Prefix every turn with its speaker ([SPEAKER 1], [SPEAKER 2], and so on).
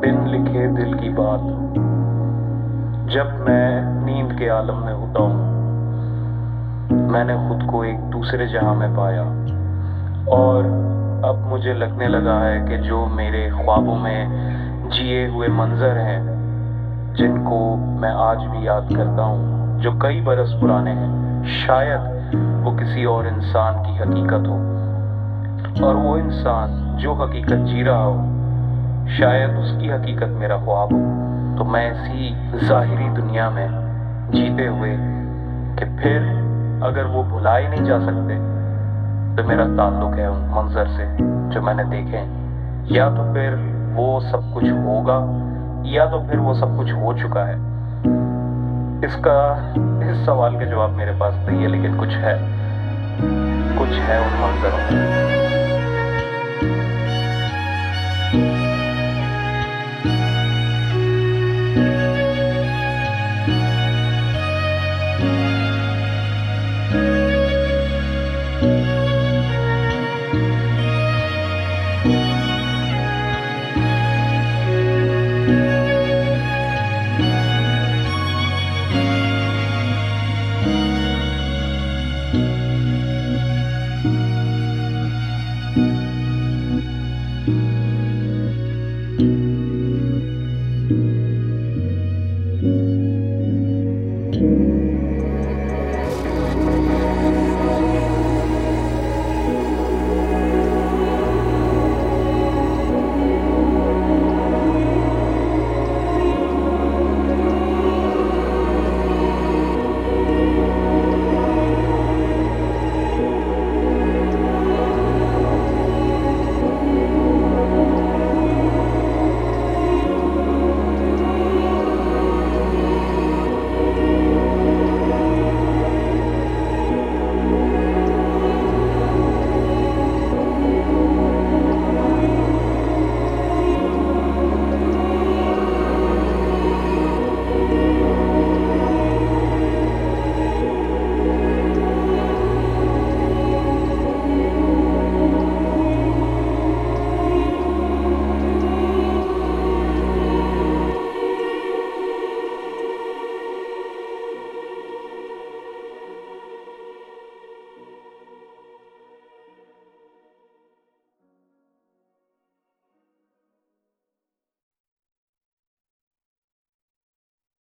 [SPEAKER 1] بن لکھے دل کی بات۔ جب میں نیند کے عالم میں ہوتا ہوں، میں نے خود کو ایک دوسرے جہاں میں پایا۔ اور اب مجھے لگنے لگا ہے کہ جو میرے خوابوں میں جیے ہوئے منظر ہیں، جن کو میں آج بھی یاد کرتا ہوں، جو کئی برس پرانے ہیں، شاید وہ کسی اور انسان کی حقیقت ہو۔ اور وہ انسان جو حقیقت جی رہا ہو، شاید اس کی حقیقت میرا خواب ہو۔ تو میں اسی ظاہری دنیا میں جیتے ہوئے کہ پھر اگر وہ بھلا ہی نہیں جا سکتے، تو میرا تعلق ہے ان منظر سے جو میں نے دیکھے۔ یا تو پھر وہ سب کچھ ہوگا، یا تو پھر وہ سب کچھ ہو چکا ہے۔ اس کا اس سوال کے جواب میرے پاس نہیں ہے، لیکن کچھ ہے۔ کچھ ہے ان منظروں میں۔